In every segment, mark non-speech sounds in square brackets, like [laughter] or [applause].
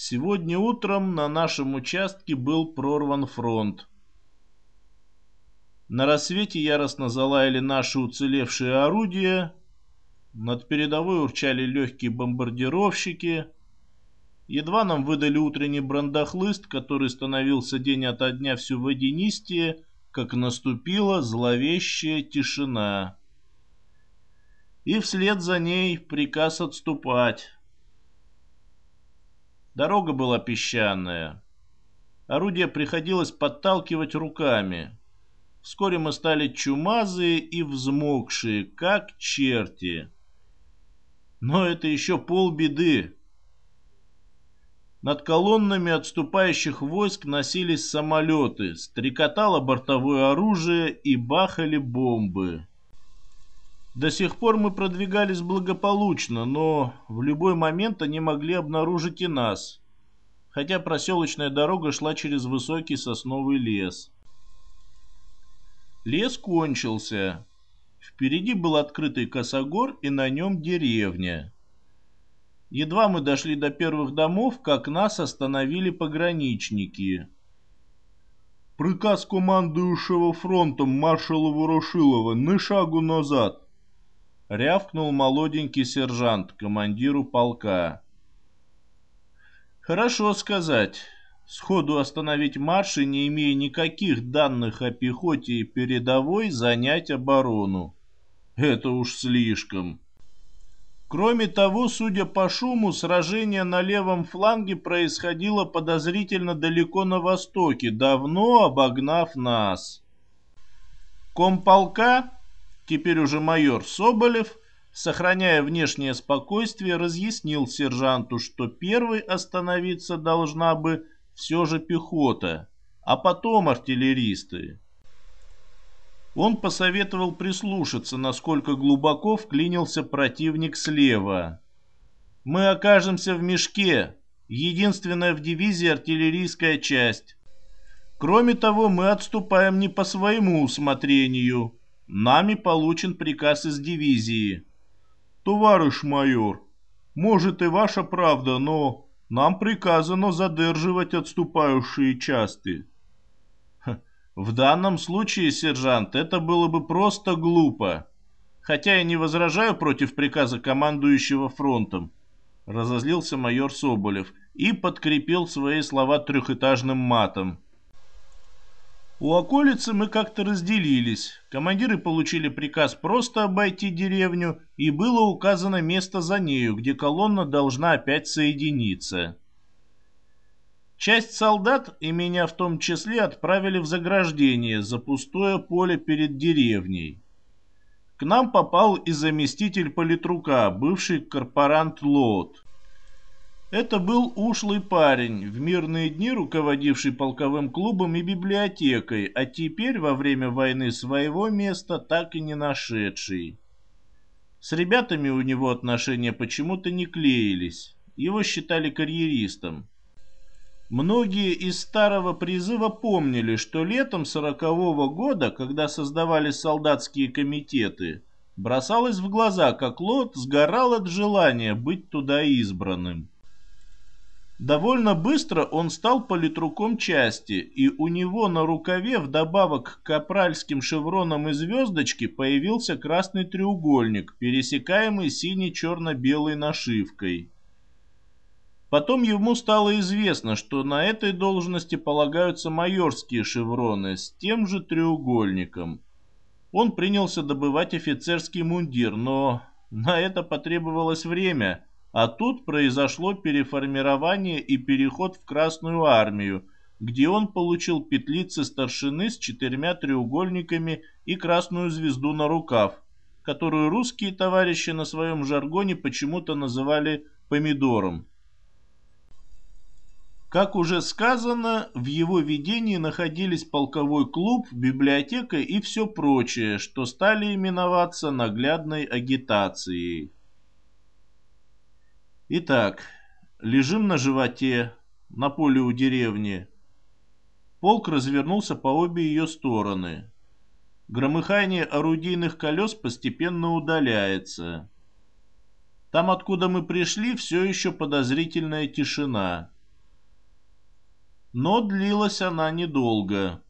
Сегодня утром на нашем участке был прорван фронт. На рассвете яростно залаяли наши уцелевшие орудия, над передовой урчали легкие бомбардировщики. Едва нам выдали утренний брандахлыст, который становился день ото дня все водянистее, как наступила зловещая тишина. И вслед за ней приказ отступать. Дорога была песчаная. Орудие приходилось подталкивать руками. Вскоре мы стали чумазые и взмокшие, как черти. Но это еще полбеды. Над колоннами отступающих войск носились самолеты, стрекотало бортовое оружие и бахали бомбы. До сих пор мы продвигались благополучно, но в любой момент они могли обнаружить и нас, хотя проселочная дорога шла через высокий сосновый лес. Лес кончился. Впереди был открытый косогор и на нем деревня. Едва мы дошли до первых домов, как нас остановили пограничники. «Приказ командующего фронтом маршала Ворошилова, на шагу назад!» Рявкнул молоденький сержант командиру полка. «Хорошо сказать сходу остановить марш и, не имея никаких данных о пехоте и передовой, занять оборону. Это уж слишком. Кроме того, судя по шуму, сражение на левом фланге происходило подозрительно далеко на востоке, давно обогнав нас. Комполка, теперь уже майор Соболев, сохраняя внешнее спокойствие, разъяснил сержанту, что первой остановиться должна бы все же пехота, а потом артиллеристы. Он посоветовал прислушаться, насколько глубоко вклинился противник слева. «Мы окажемся в мешке, единственная в дивизии артиллерийская часть. Кроме того, мы отступаем не по своему усмотрению. Нами получен приказ из дивизии». «Товарищ майор, может и ваша правда, но нам приказано задерживать отступающие части. В данном случае, сержант, это было бы просто глупо. Хотя я не возражаю против приказа командующего фронтом. Разозлился майор Соболев и подкрепил свои слова трехэтажным матом. У околицы мы как-то разделились. Командиры получили приказ просто обойти деревню, и было указано место за нею, где колонна должна опять соединиться. Часть солдат, и меня в том числе, отправили в заграждение за пустое поле перед деревней. К нам попал и заместитель политрука, бывший корпорант Лот. Это был ушлый парень, в мирные дни руководивший полковым клубом и библиотекой, а теперь во время войны своего места так и не нашедший. С ребятами у него отношения почему-то не клеились, его считали карьеристом. Многие из старого призыва помнили, что летом сорокового года, когда создавались солдатские комитеты, бросалось в глаза, как Лот сгорал от желания быть туда избранным. Довольно быстро он стал политруком части, и у него на рукаве вдобавок к капральским шевронам и звездочке появился красный треугольник, пересекаемый сине-черно-белой нашивкой. Потом ему стало известно, что на этой должности полагаются майорские шевроны с тем же треугольником. Он принялся добывать офицерский мундир, но на это потребовалось время – а тут произошло переформирование и переход в Красную армию, где он получил петлицы старшины с четырьмя треугольниками и красную звезду на рукав, которую русские товарищи на своем жаргоне почему-то называли помидором. Как уже сказано, в его ведении находились полковой клуб, библиотека и все прочее, что стали именоваться наглядной агитацией. Итак, лежим на животе, на поле у деревни. Полк развернулся по обе ее стороны. Громыхание орудийных колес постепенно удаляется. Там, откуда мы пришли, все еще подозрительная тишина. Но длилась она недолго.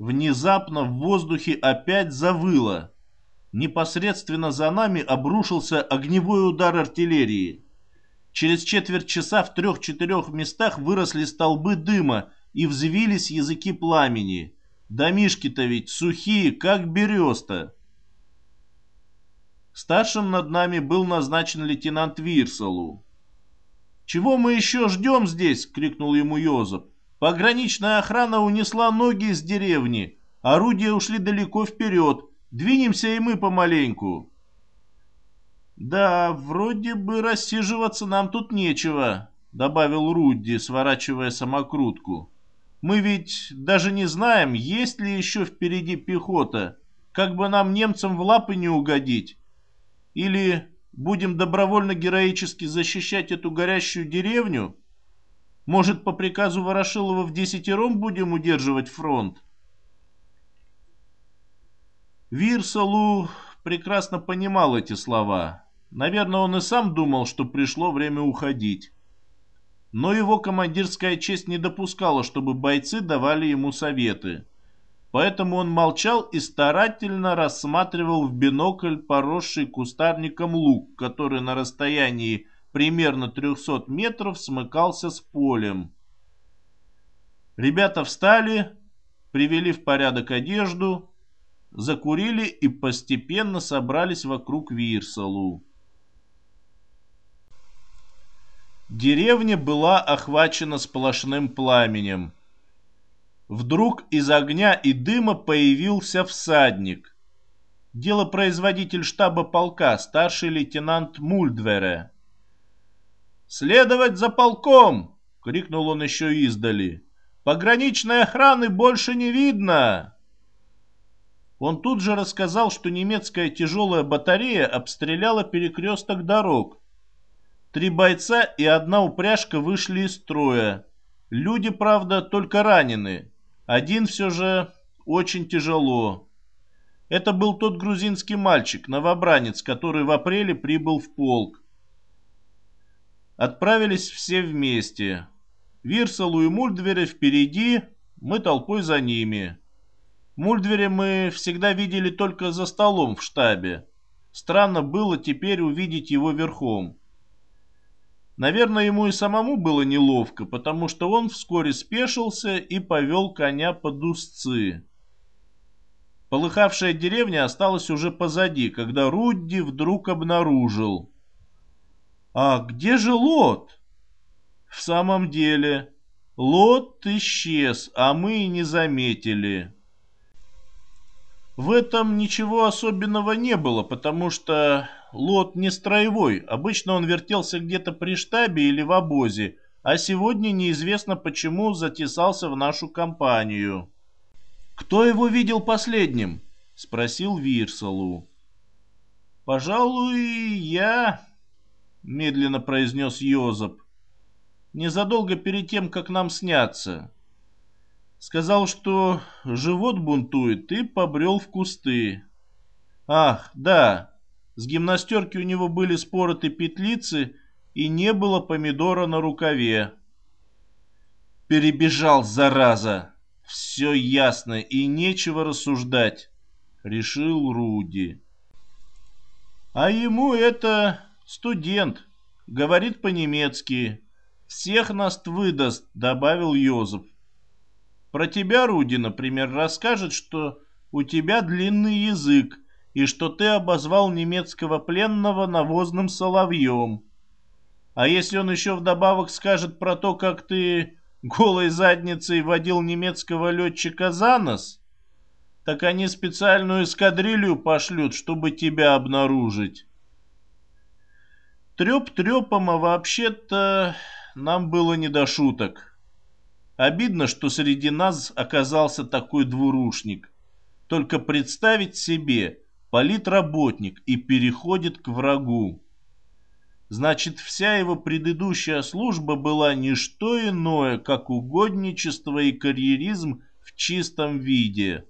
Внезапно в воздухе опять завыло. Непосредственно за нами обрушился огневой удар артиллерии. Через четверть часа в трех-четырех местах выросли столбы дыма и взвились языки пламени. Домишки-то ведь сухие, как береста. Старшим над нами был назначен лейтенант Вирсалу. «Чего мы еще ждем здесь?» — крикнул ему Йозеф. «Пограничная охрана унесла ноги из деревни. Орудия ушли далеко вперед. Двинемся и мы помаленьку». «Да, вроде бы рассиживаться нам тут нечего», — добавил Рудди, сворачивая самокрутку. «Мы ведь даже не знаем, есть ли еще впереди пехота. Как бы нам немцам в лапы не угодить. Или будем добровольно героически защищать эту горящую деревню? Может, по приказу Ворошилова в десятером будем удерживать фронт? Вирсалу прекрасно понимал эти слова. Наверное, он и сам думал, что пришло время уходить. Но его командирская честь не допускала, чтобы бойцы давали ему советы. Поэтому он молчал и старательно рассматривал в бинокль поросший кустарником луг, который на расстоянии примерно 300 метров смыкался с полем. Ребята встали, привели в порядок одежду, закурили и постепенно собрались вокруг Вирсалу. Деревня была охвачена сплошным пламенем. Вдруг из огня и дыма появился всадник. Делопроизводитель штаба полка, старший лейтенант Мульдвере. «Следовать за полком!» — крикнул он еще издали. «Пограничной охраны больше не видно!» Он тут же рассказал, что немецкая тяжелая батарея обстреляла перекресток дорог. Три бойца и одна упряжка вышли из строя. Люди, правда, только ранены. Один все же очень тяжело. Это был тот грузинский мальчик, новобранец, который в апреле прибыл в полк. Отправились все вместе. Вирсалу и Мульдвере впереди, мы толпой за ними. Мульдвере мы всегда видели только за столом в штабе. Странно было теперь увидеть его верхом. Наверное, ему и самому было неловко, потому что он вскоре спешился и повел коня под узцы. Полыхавшая деревня осталась уже позади, когда Рудди вдруг обнаружил. «А где же Лот?» «В самом деле, Лот исчез, а мы и не заметили». В этом ничего особенного не было, потому что Лот не строевой, обычно он вертелся где-то при штабе или в обозе, а сегодня неизвестно почему затесался в нашу компанию. «Кто его видел последним?» — спросил Вирсалу. «Пожалуй, я...» — медленно произнес Йозеп. «Незадолго перед тем, как нам сняться. Сказал, что живот бунтует и побрел в кусты. Ах, да, с гимнастерки у него были спороты петлицы и не было помидора на рукаве. Перебежал, зараза! Все ясно и нечего рассуждать, решил Руди. А ему это студент, говорит по-немецки. Всех нас выдаст, добавил Йозеф. Про тебя, Руди, например, расскажет, что у тебя длинный язык, и что ты обозвал немецкого пленного навозным соловьем. А если он еще вдобавок скажет про то, как ты голой задницей водил немецкого летчика за нос, так они специальную эскадрилью пошлют, чтобы тебя обнаружить. Треп трепом, а вообще-то нам было не до шуток. Обидно, что среди нас оказался такой двурушник. Только представить себе, политработник и переходит к врагу. Значит, вся его предыдущая служба была не что иное, как угодничество и карьеризм в чистом виде.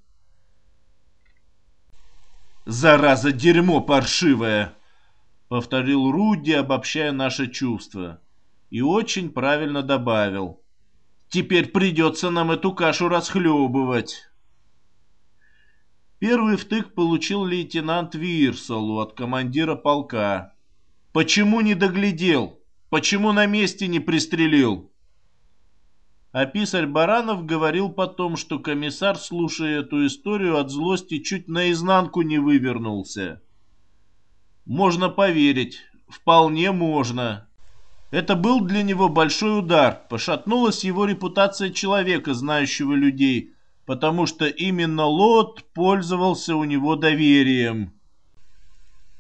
«Зараза, дерьмо паршивое!» — повторил Руди, обобщая наши чувства. И очень правильно добавил. Теперь придется нам эту кашу расхлебывать. Первый втык получил лейтенант Вирсалу от командира полка. Почему не доглядел? Почему на месте не пристрелил? А писарь Баранов говорил потом, что комиссар, слушая эту историю, от злости чуть наизнанку не вывернулся. Можно поверить, вполне можно. Это был для него большой удар, пошатнулась его репутация человека, знающего людей, потому что именно Лот пользовался у него доверием.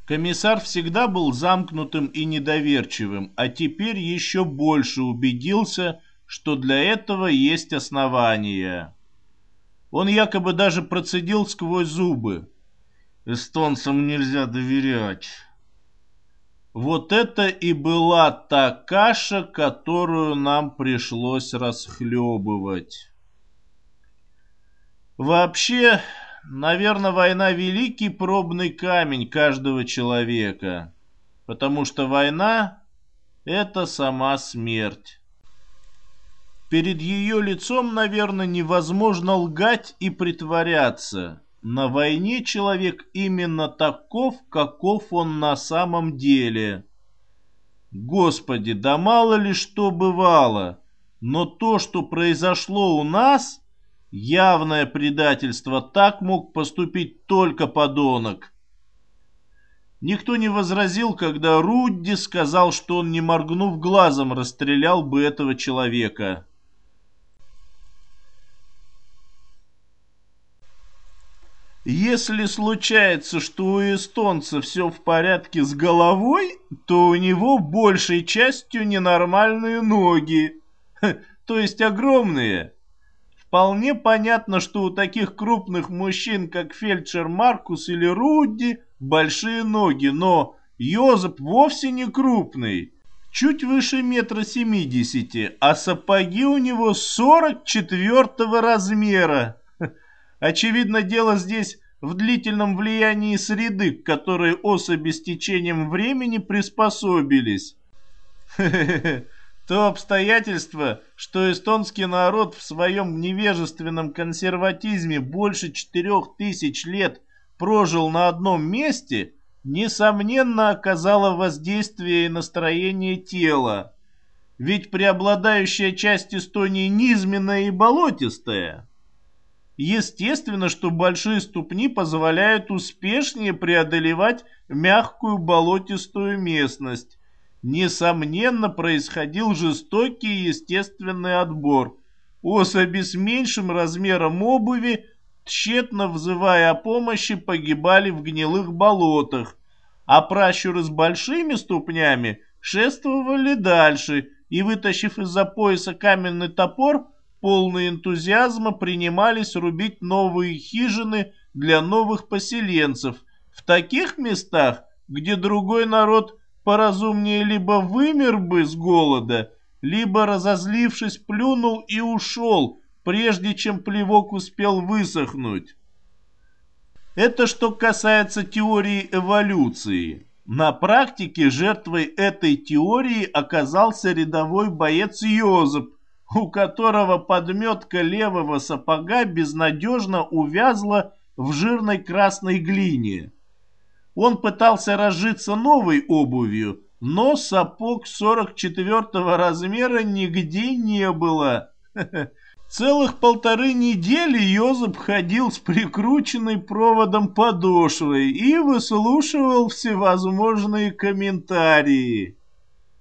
Комиссар всегда был замкнутым и недоверчивым, а теперь еще больше убедился, что для этого есть основания. Он якобы даже процедил сквозь зубы. «Эстонцам нельзя доверять». Вот это и была та каша, которую нам пришлось расхлебывать. Вообще, наверное, война великий пробный камень каждого человека, потому что война — это сама смерть. Перед ее лицом, наверное, невозможно лгать и притворяться. На войне человек именно таков, каков он на самом деле. Господи, да мало ли что бывало, но то, что произошло у нас — Явное предательство. Так мог поступить только подонок. Никто не возразил, когда Рудди сказал, что он, не моргнув глазом, расстрелял бы этого человека. Если случается, что у эстонца все в порядке с головой, то у него большей частью ненормальные ноги, [laughs] то есть огромные. Вполне понятно, что у таких крупных мужчин, как фельдшер Маркус или Рудди, большие ноги, но Йозеп вовсе не крупный, чуть выше метра семидесяти, а сапоги у него сорок четвертого размера. [laughs] Очевидно, дело здесь в длительном влиянии среды, к которой особи с течением времени приспособились. [laughs] То обстоятельство, что эстонский народ в своем невежественном консерватизме больше четырех тысяч лет прожил на одном месте, несомненно оказало воздействие и настроение тела. Ведь преобладающая часть Эстонии низменная и болотистая. Естественно, что большие ступни позволяют успешнее преодолевать мягкую болотистую местность, несомненно, происходил жестокий естественный отбор. Особи с меньшим размером обуви, тщетно взывая о помощи, погибали в гнилых болотах, а пращуры с большими ступнями шествовали дальше и, вытащив из-за пояса каменный топор, полные энтузиазма принимались рубить новые хижины для новых поселенцев в таких местах, где другой народ поразумнее либо вымер бы с голода, либо, разозлившись, плюнул и ушел, прежде чем плевок успел высохнуть. Это что касается теории эволюции. На практике жертвой этой теории оказался рядовой боец Йозеп, у которого подметка левого сапога безнадежно увязла в жирной красной глине. Он пытался разжиться новой обувью, но сапог 44 размера нигде не было. [laughs] Целых полторы недели Йозеп ходил с прикрученной проводом подошвой и выслушивал всевозможные комментарии.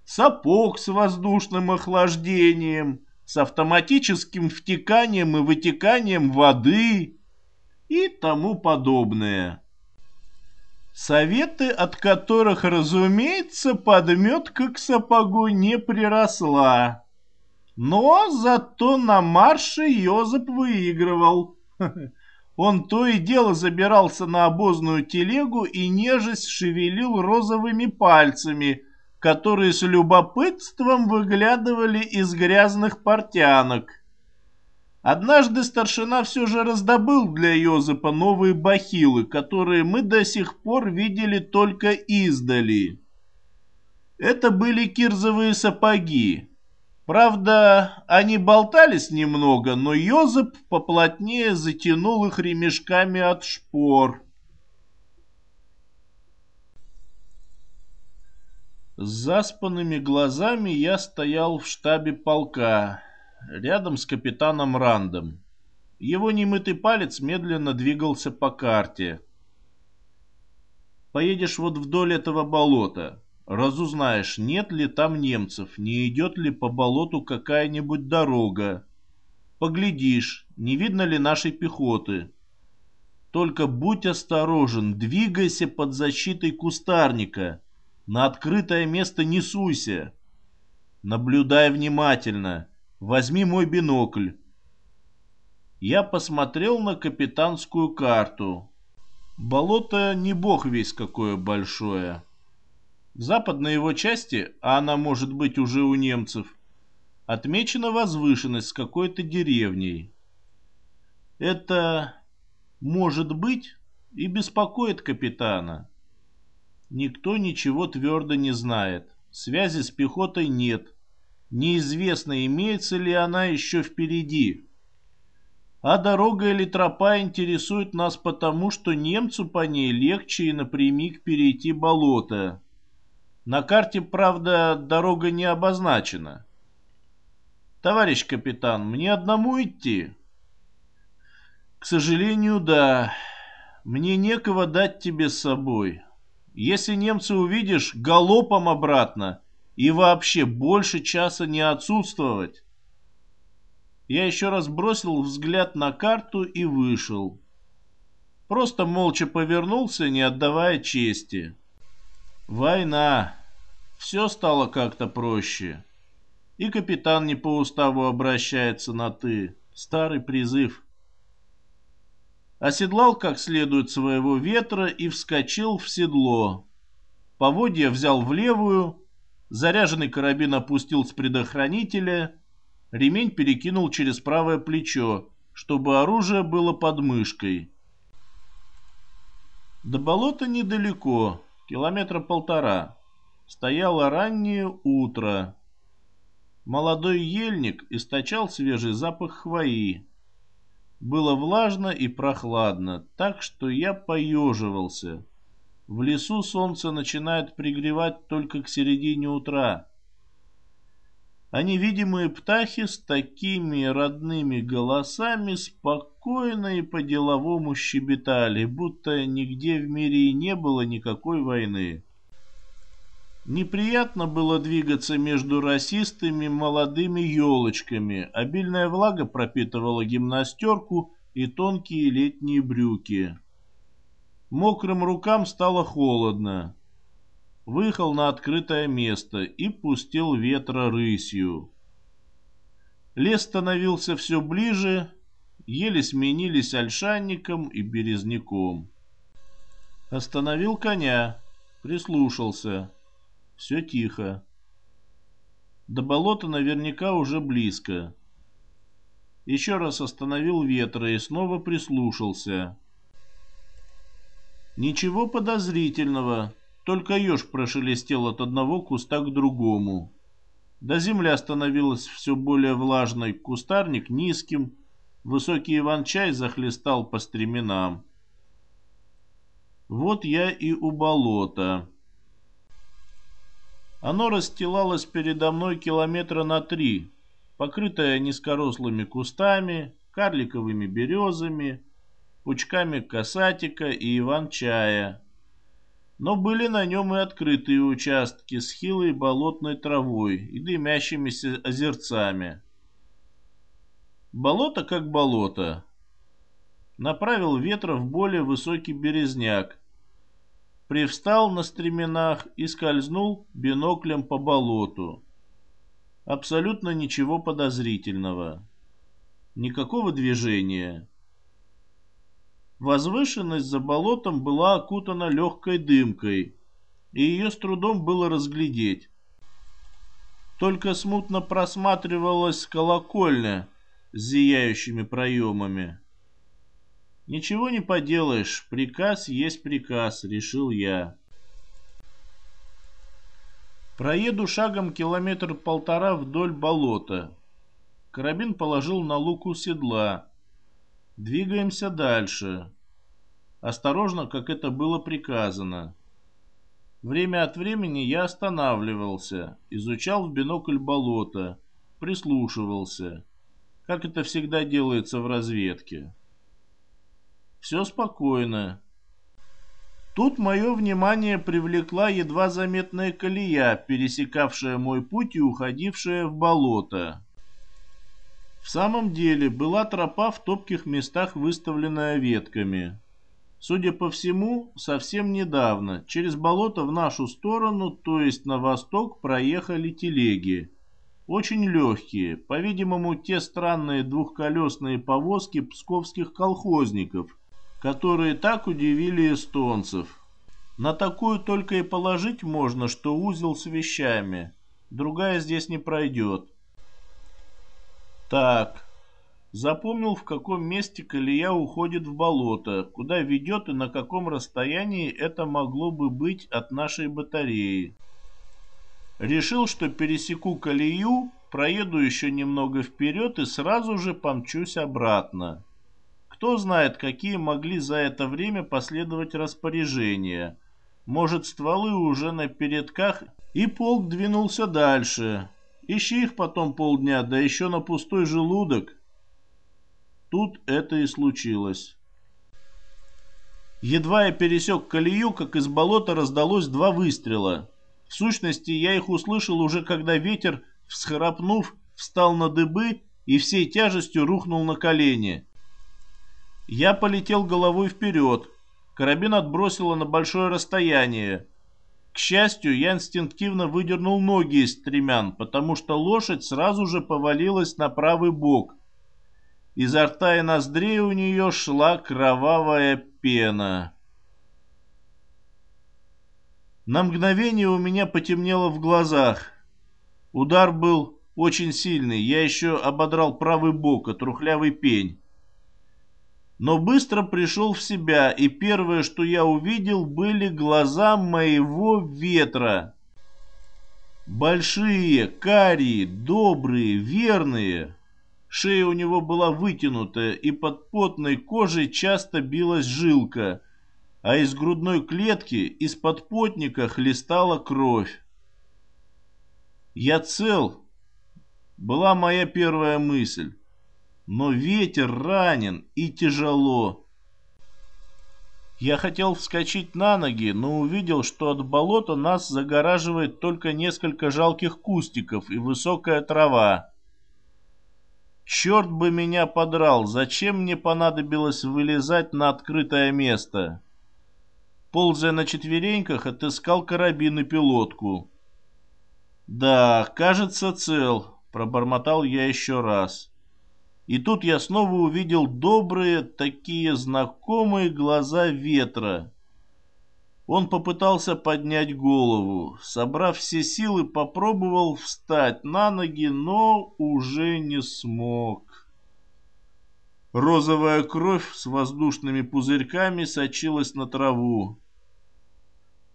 Сапог с воздушным охлаждением, с автоматическим втеканием и вытеканием воды и тому подобное. Советы, от которых, разумеется, подметка к сапогу не приросла. Но зато на марше Йозеп выигрывал. [laughs] Он то и дело забирался на обозную телегу и нежесть шевелил розовыми пальцами, которые с любопытством выглядывали из грязных портянок. Однажды старшина все же раздобыл для Йозепа новые бахилы, которые мы до сих пор видели только издали. Это были кирзовые сапоги. Правда, они болтались немного, но Йозеп поплотнее затянул их ремешками от шпор. С заспанными глазами я стоял в штабе полка, рядом с капитаном Рандом. Его немытый палец медленно двигался по карте. Поедешь вот вдоль этого болота. Разузнаешь, нет ли там немцев, не идет ли по болоту какая-нибудь дорога. Поглядишь, не видно ли нашей пехоты. Только будь осторожен, двигайся под защитой кустарника. На открытое место не суйся. Наблюдай внимательно. Возьми мой бинокль. Я посмотрел на капитанскую карту. Болото не бог весь какое большое. В западной его части, а она может быть уже у немцев, отмечена возвышенность с какой-то деревней. Это может быть и беспокоит капитана. Никто ничего твердо не знает. Связи с пехотой нет. Неизвестно, имеется ли она еще впереди. А дорога или тропа интересует нас потому, что немцу по ней легче и напрямик перейти болото. На карте, правда, дорога не обозначена. Товарищ капитан, мне одному идти? К сожалению, да. Мне некого дать тебе с собой. Если немца увидишь, галопом обратно и вообще больше часа не отсутствовать. Я еще раз бросил взгляд на карту и вышел. Просто молча повернулся, не отдавая чести. Война. Все стало как-то проще. И капитан не по уставу обращается на «ты». Старый призыв. Оседлал как следует своего ветра и вскочил в седло. Поводья взял в левую, заряженный карабин опустил с предохранителя, ремень перекинул через правое плечо, чтобы оружие было под мышкой. До болота недалеко, километра полтора. Стояло раннее утро. Молодой ельник источал свежий запах хвои. Было влажно и прохладно, так что я поеживался. В лесу солнце начинает пригревать только к середине утра. А невидимые птахи с такими родными голосами спокойно и по-деловому щебетали, будто нигде в мире и не было никакой войны. Неприятно было двигаться между расистыми молодыми елочками. Обильная влага пропитывала гимнастерку и тонкие летние брюки. Мокрым рукам стало холодно. Выехал на открытое место и пустил ветра рысью. Лес становился все ближе, еле сменились ольшанником и березняком. Остановил коня, прислушался. Все тихо. До болота наверняка уже близко. Еще раз остановил ветра и снова прислушался. Ничего подозрительного, только еж прошелестел от одного куста к другому. До земля становилась все более влажной, кустарник низким, высокий иван-чай захлестал по стременам. Вот я и у болота. Оно расстилалось передо мной километра на три, покрытое низкорослыми кустами, карликовыми березами, пучками касатика и иван-чая. Но были на нем и открытые участки с хилой болотной травой и дымящимися озерцами. Болото как болото. Направил ветра в более высокий березняк, привстал на стременах и скользнул биноклем по болоту. Абсолютно ничего подозрительного. Никакого движения. Возвышенность за болотом была окутана легкой дымкой, и ее с трудом было разглядеть. Только смутно просматривалась колокольня с зияющими проемами. Ничего не поделаешь, приказ есть приказ, решил я. Проеду шагом километр-полтора вдоль болота. Карабин положил на луку седла. Двигаемся дальше. Осторожно, как это было приказано. Время от времени я останавливался, изучал в бинокль болото, прислушивался, как это всегда делается в разведке. Все спокойно. Тут мое внимание привлекла едва заметная колея, пересекавшая мой путь и уходившая в болото. В самом деле была тропа в топких местах, выставленная ветками. Судя по всему, совсем недавно через болото в нашу сторону, то есть на восток, проехали телеги. Очень легкие, по-видимому, те странные двухколесные повозки псковских колхозников – которые так удивили эстонцев. На такую только и положить можно, что узел с вещами. Другая здесь не пройдет. Так, запомнил, в каком месте колея уходит в болото, куда ведет и на каком расстоянии это могло бы быть от нашей батареи. Решил, что пересеку колею, проеду еще немного вперед и сразу же помчусь обратно. Кто знает, какие могли за это время последовать распоряжения. Может, стволы уже на передках, и полк двинулся дальше. Ищи их потом полдня, да еще на пустой желудок. Тут это и случилось. Едва я пересек колею, как из болота раздалось два выстрела. В сущности, я их услышал уже, когда ветер, всхрапнув, встал на дыбы и всей тяжестью рухнул на колени. Я полетел головой вперед. Карабин отбросило на большое расстояние. К счастью, я инстинктивно выдернул ноги из стремян, потому что лошадь сразу же повалилась на правый бок. Изо рта и ноздрей у нее шла кровавая пена. На мгновение у меня потемнело в глазах. Удар был очень сильный. Я еще ободрал правый бок, от трухлявый пень но быстро пришел в себя, и первое, что я увидел, были глаза моего ветра. Большие, карие, добрые, верные. Шея у него была вытянутая, и под потной кожей часто билась жилка, а из грудной клетки, из под потника хлестала кровь. «Я цел», была моя первая мысль но ветер ранен и тяжело. Я хотел вскочить на ноги, но увидел, что от болота нас загораживает только несколько жалких кустиков и высокая трава. Черт бы меня подрал, зачем мне понадобилось вылезать на открытое место? Ползая на четвереньках, отыскал карабин и пилотку. «Да, кажется, цел», — пробормотал я еще раз. И тут я снова увидел добрые, такие знакомые глаза ветра. Он попытался поднять голову. Собрав все силы, попробовал встать на ноги, но уже не смог. Розовая кровь с воздушными пузырьками сочилась на траву.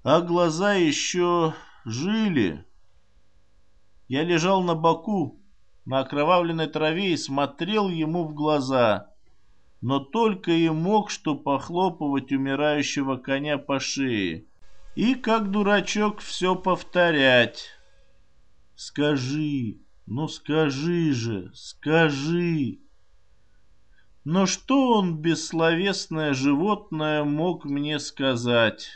А глаза еще жили. Я лежал на боку, на окровавленной траве и смотрел ему в глаза, но только и мог что похлопывать умирающего коня по шее и, как дурачок, все повторять. «Скажи, ну скажи же, скажи!» Но что он, бессловесное животное, мог мне сказать?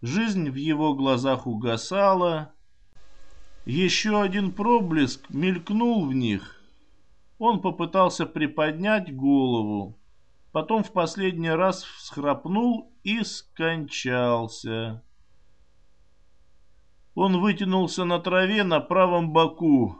Жизнь в его глазах угасала, еще один проблеск мелькнул в них. Он попытался приподнять голову, потом в последний раз всхрапнул и скончался. Он вытянулся на траве на правом боку.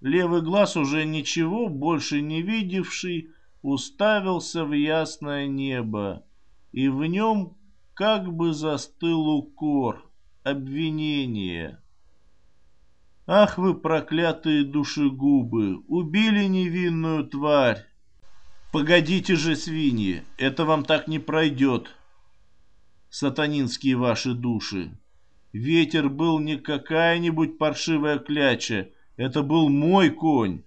Левый глаз, уже ничего больше не видевший, уставился в ясное небо, и в нем как бы застыл укор обвинение. Ах вы, проклятые душегубы, убили невинную тварь! Погодите же, свиньи, это вам так не пройдет, сатанинские ваши души. Ветер был не какая-нибудь паршивая кляча, это был мой конь.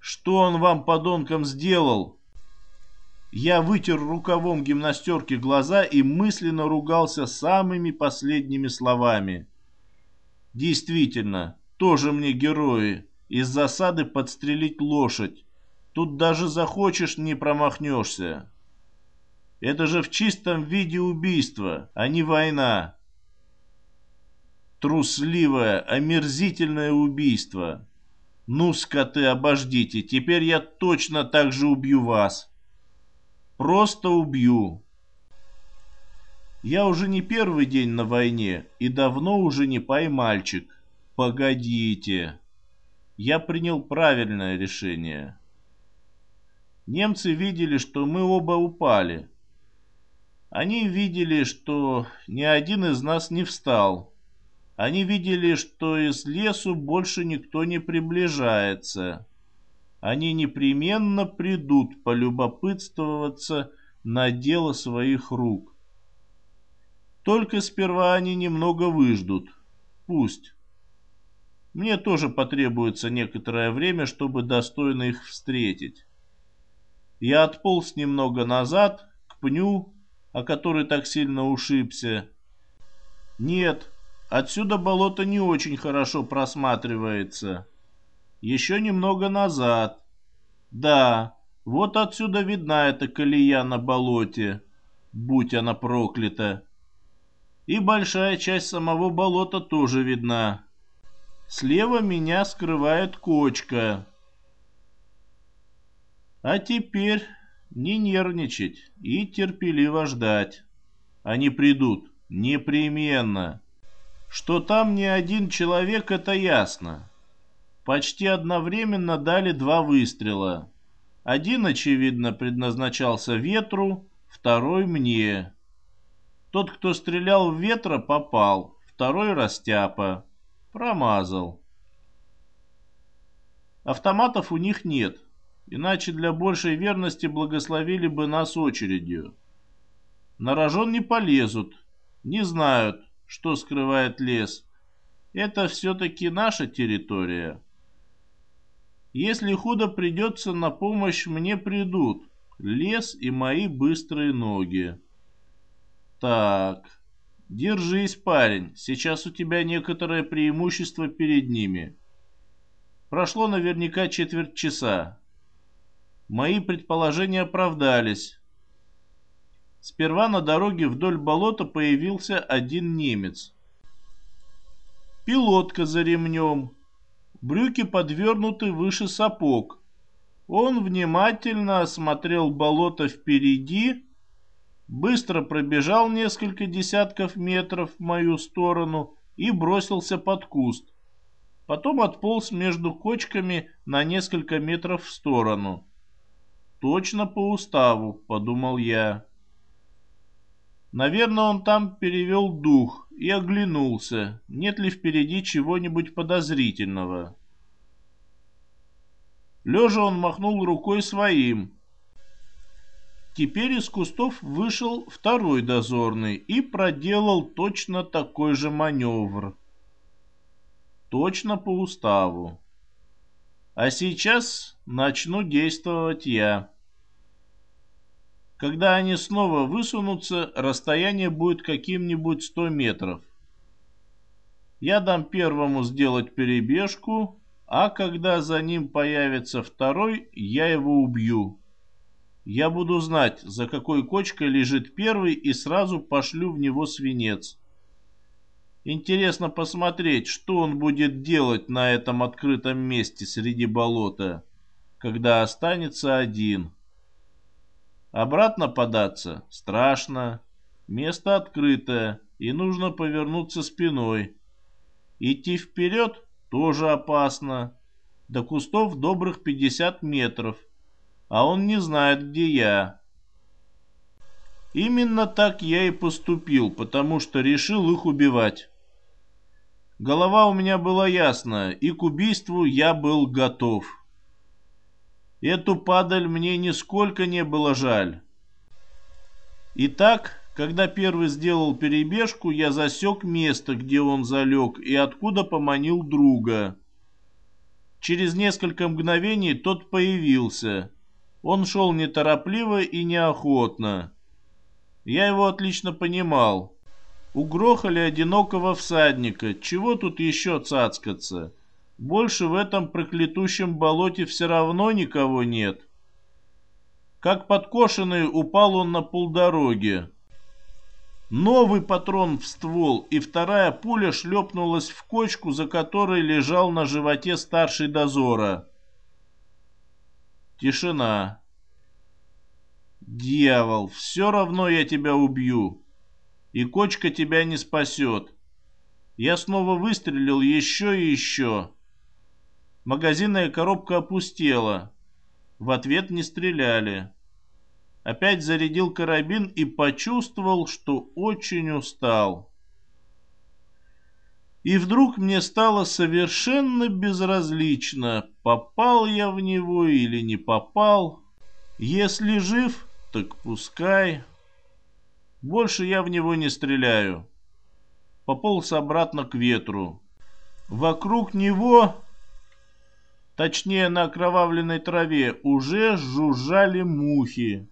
Что он вам, подонкам, сделал? Я вытер рукавом гимнастерки глаза и мысленно ругался самыми последними словами. Действительно, тоже мне герои. Из засады подстрелить лошадь. Тут даже захочешь, не промахнешься. Это же в чистом виде убийство, а не война. Трусливое, омерзительное убийство. Ну, скоты, обождите, теперь я точно так же убью вас. Просто убью. Я уже не первый день на войне и давно уже не поймальчик. Погодите. Я принял правильное решение. Немцы видели, что мы оба упали. Они видели, что ни один из нас не встал. Они видели, что из лесу больше никто не приближается они непременно придут полюбопытствоваться на дело своих рук. Только сперва они немного выждут. Пусть. Мне тоже потребуется некоторое время, чтобы достойно их встретить. Я отполз немного назад, к пню, о который так сильно ушибся. Нет, отсюда болото не очень хорошо просматривается еще немного назад. Да, вот отсюда видна эта колея на болоте, будь она проклята. И большая часть самого болота тоже видна. Слева меня скрывает кочка. А теперь не нервничать и терпеливо ждать. Они придут непременно. Что там не один человек, это ясно. Почти одновременно дали два выстрела. Один, очевидно, предназначался ветру, второй мне. Тот, кто стрелял в ветра, попал, второй растяпа. Промазал. Автоматов у них нет, иначе для большей верности благословили бы нас очередью. На рожон не полезут, не знают, что скрывает лес. Это все-таки наша территория. Если худо придется, на помощь мне придут. Лес и мои быстрые ноги. Так, держись, парень. Сейчас у тебя некоторое преимущество перед ними. Прошло наверняка четверть часа. Мои предположения оправдались. Сперва на дороге вдоль болота появился один немец. Пилотка за ремнем, брюки подвернуты выше сапог. Он внимательно осмотрел болото впереди, быстро пробежал несколько десятков метров в мою сторону и бросился под куст. Потом отполз между кочками на несколько метров в сторону. «Точно по уставу», — подумал я. Наверное, он там перевел дух и оглянулся, нет ли впереди чего-нибудь подозрительного. Лежа он махнул рукой своим. Теперь из кустов вышел второй дозорный и проделал точно такой же маневр. Точно по уставу. А сейчас начну действовать я. Когда они снова высунутся, расстояние будет каким-нибудь 100 метров. Я дам первому сделать перебежку, а когда за ним появится второй, я его убью. Я буду знать, за какой кочкой лежит первый и сразу пошлю в него свинец. Интересно посмотреть, что он будет делать на этом открытом месте среди болота, когда останется один. Обратно податься страшно. Место открытое, и нужно повернуться спиной. Идти вперед тоже опасно. До кустов добрых 50 метров, а он не знает, где я. Именно так я и поступил, потому что решил их убивать. Голова у меня была ясная, и к убийству я был готов. Эту падаль мне нисколько не было жаль. Итак, Когда первый сделал перебежку, я засек место, где он залег, и откуда поманил друга. Через несколько мгновений тот появился. Он шел неторопливо и неохотно. Я его отлично понимал. Угрохали одинокого всадника. Чего тут еще цацкаться? Больше в этом проклятущем болоте все равно никого нет. Как подкошенный упал он на полдороги. Новый патрон в ствол, и вторая пуля шлепнулась в кочку, за которой лежал на животе старший дозора. Тишина. «Дьявол, все равно я тебя убью, и кочка тебя не спасет. Я снова выстрелил еще и еще. Магазинная коробка опустела. В ответ не стреляли опять зарядил карабин и почувствовал, что очень устал. И вдруг мне стало совершенно безразлично, попал я в него или не попал. Если жив, так пускай. Больше я в него не стреляю. Пополз обратно к ветру. Вокруг него, точнее на окровавленной траве, уже жужжали мухи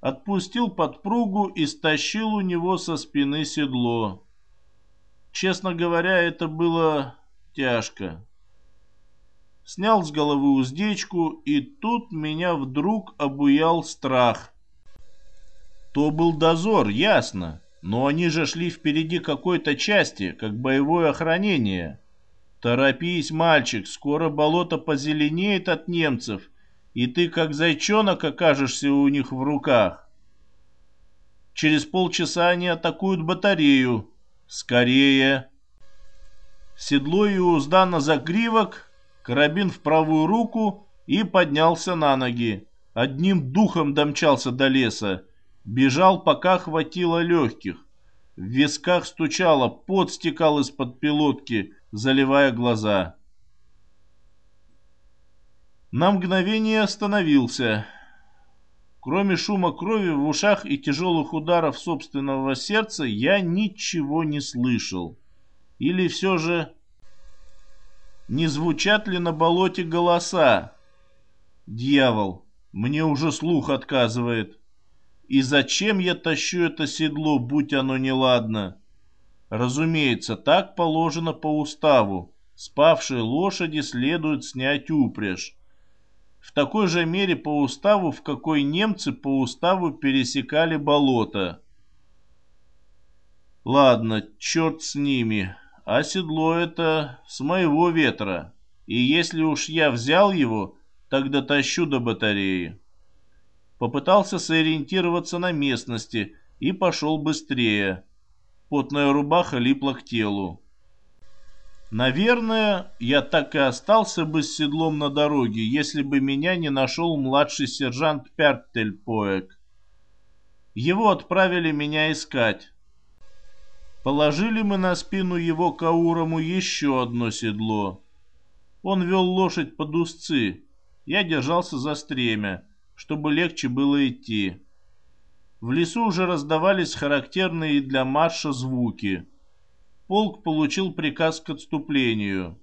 отпустил подпругу и стащил у него со спины седло. Честно говоря, это было тяжко. Снял с головы уздечку, и тут меня вдруг обуял страх. То был дозор, ясно, но они же шли впереди какой-то части, как боевое охранение. Торопись, мальчик, скоро болото позеленеет от немцев — и ты как зайчонок окажешься у них в руках. Через полчаса они атакуют батарею. Скорее! Седло и узда на загривок, карабин в правую руку и поднялся на ноги. Одним духом домчался до леса. Бежал, пока хватило легких. В висках стучало, пот стекал из-под пилотки, заливая глаза. На мгновение остановился. Кроме шума крови в ушах и тяжелых ударов собственного сердца, я ничего не слышал. Или все же... Не звучат ли на болоте голоса? Дьявол, мне уже слух отказывает. И зачем я тащу это седло, будь оно неладно? Разумеется, так положено по уставу. Спавшей лошади следует снять упряжь в такой же мере по уставу, в какой немцы по уставу пересекали болото. Ладно, черт с ними, а седло это с моего ветра, и если уж я взял его, тогда тащу до батареи. Попытался сориентироваться на местности и пошел быстрее. Потная рубаха липла к телу. Наверное, я так и остался бы с седлом на дороге, если бы меня не нашел младший сержант Пертельпоек. Его отправили меня искать. Положили мы на спину его Каурому еще одно седло. Он вел лошадь под узцы. Я держался за стремя, чтобы легче было идти. В лесу уже раздавались характерные для марша звуки — полк получил приказ к отступлению.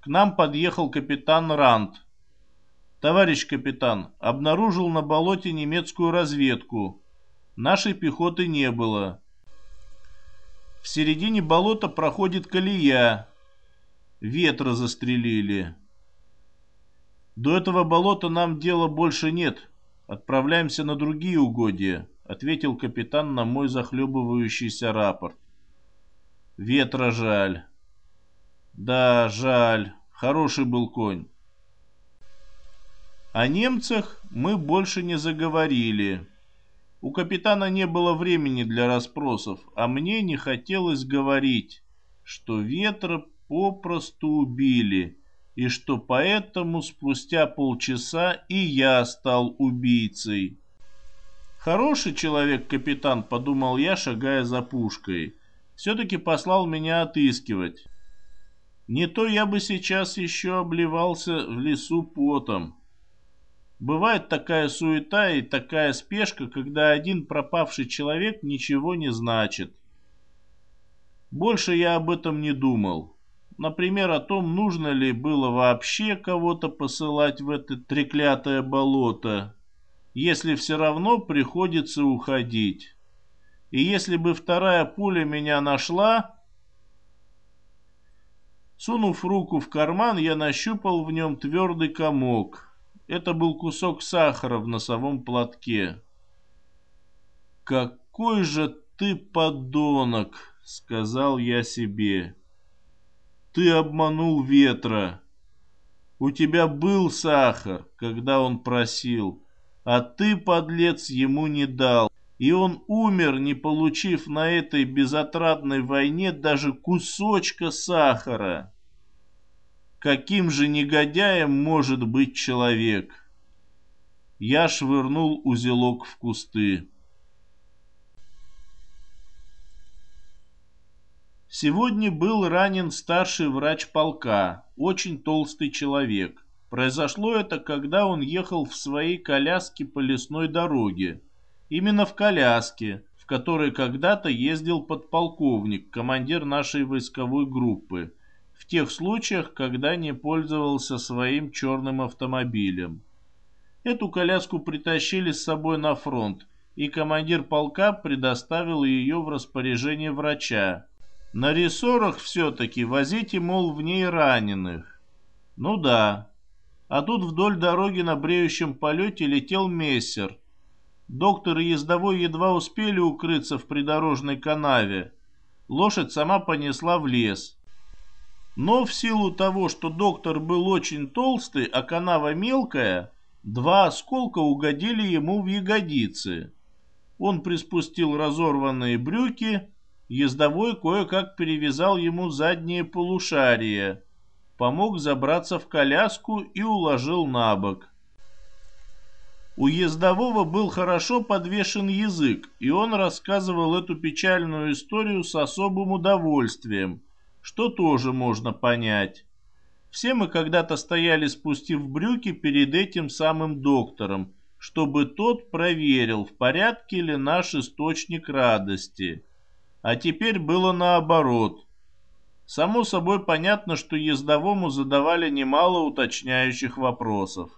К нам подъехал капитан Рант. «Товарищ капитан, обнаружил на болоте немецкую разведку. Нашей пехоты не было. В середине болота проходит колея. Ветра застрелили. До этого болота нам дела больше нет. Отправляемся на другие угодья», — ответил капитан на мой захлебывающийся рапорт. Ветра жаль. Да, жаль. Хороший был конь. О немцах мы больше не заговорили. У капитана не было времени для расспросов, а мне не хотелось говорить, что ветра попросту убили, и что поэтому спустя полчаса и я стал убийцей. Хороший человек капитан, подумал я, шагая за пушкой все-таки послал меня отыскивать. Не то я бы сейчас еще обливался в лесу потом. Бывает такая суета и такая спешка, когда один пропавший человек ничего не значит. Больше я об этом не думал. Например, о том, нужно ли было вообще кого-то посылать в это треклятое болото, если все равно приходится уходить. И если бы вторая пуля меня нашла... Сунув руку в карман, я нащупал в нем твердый комок. Это был кусок сахара в носовом платке. «Какой же ты подонок!» — сказал я себе. «Ты обманул ветра. У тебя был сахар, когда он просил, а ты, подлец, ему не дал. И он умер, не получив на этой безотрадной войне даже кусочка сахара. Каким же негодяем может быть человек? Я швырнул узелок в кусты. Сегодня был ранен старший врач полка, очень толстый человек. Произошло это, когда он ехал в своей коляске по лесной дороге. Именно в коляске, в которой когда-то ездил подполковник, командир нашей войсковой группы, в тех случаях, когда не пользовался своим черным автомобилем. Эту коляску притащили с собой на фронт, и командир полка предоставил ее в распоряжение врача, на рессорах все-таки возите, мол, в ней раненых. Ну да. А тут вдоль дороги на бреющем полете летел мессер. Доктор и ездовой едва успели укрыться в придорожной канаве. Лошадь сама понесла в лес. Но в силу того, что доктор был очень толстый, а канава мелкая, два осколка угодили ему в ягодицы. Он приспустил разорванные брюки Ездовой кое-как перевязал ему заднее полушарие, помог забраться в коляску и уложил на бок. У ездового был хорошо подвешен язык, и он рассказывал эту печальную историю с особым удовольствием, что тоже можно понять. Все мы когда-то стояли, спустив брюки перед этим самым доктором, чтобы тот проверил, в порядке ли наш источник радости а теперь было наоборот. Само собой понятно, что ездовому задавали немало уточняющих вопросов.